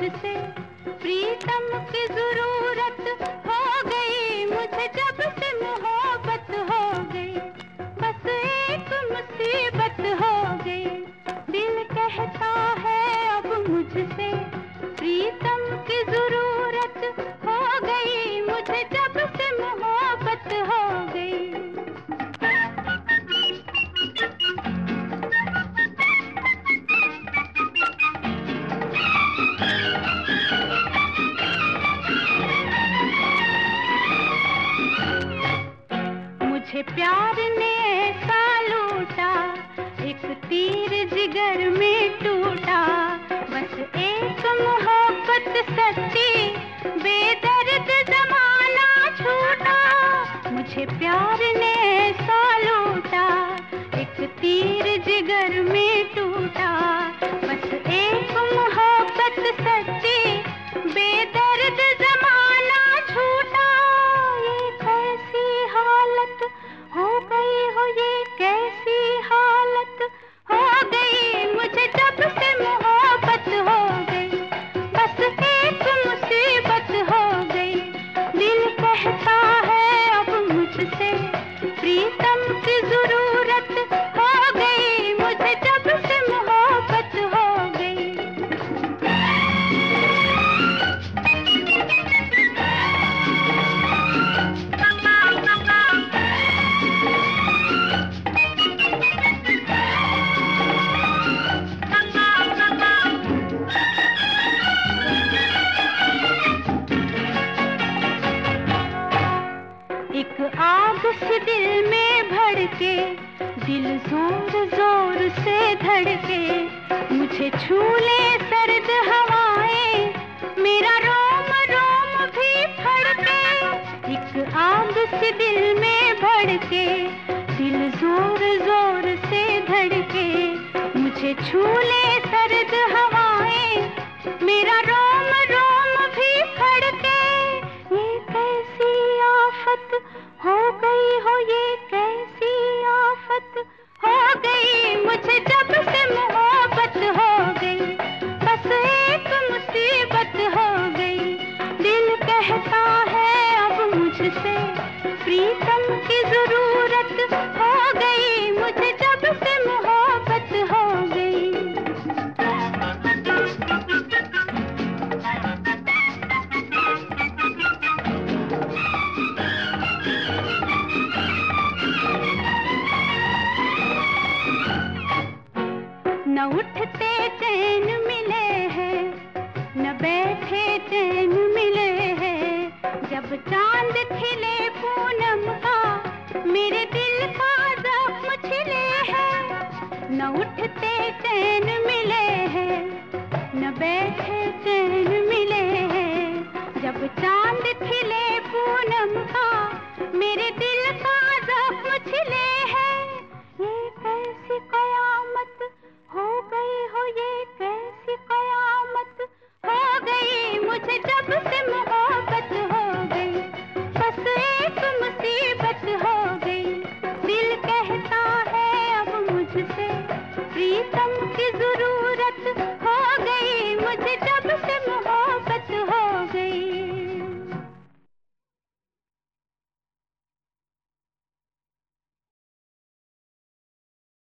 मुझे प्यार ने ऐसा लूटा, एक तीर जिगर में टूटा। बस एक मोहब्बत सच्ची, बेदर्द जमाना छूटा। मुझे प्यार ने ऐसा लूटा, एक तीर जिगर में टूटा। बस एक मोहब्बत सच्ची एक आग से दिल में भड़के, दिल ज़ोर ज़ोर से धड़के। मुझे छू ले सर्द हवाएँ, मेरा रोम रोम भी फड़के। एक आग से दिल में भड़के, दिल ज़ोर ज़ोर से धड़के। मुझे छू ले सर्द हवाएँ, मेरा रोम कहता है अब मुझसे। प्रीतम की ज़रूरत हो गई, मुझे जब से मोहब्बत हो गई। न उठते चैन मिले हैं न बैठे चैन मिले हैं। जब चाँद खिले पूनम का, मेरे दिल का जख्म छिले है। न उठते चैन मिले हैं, न बैठे चैन मिले हैं। जब चाँद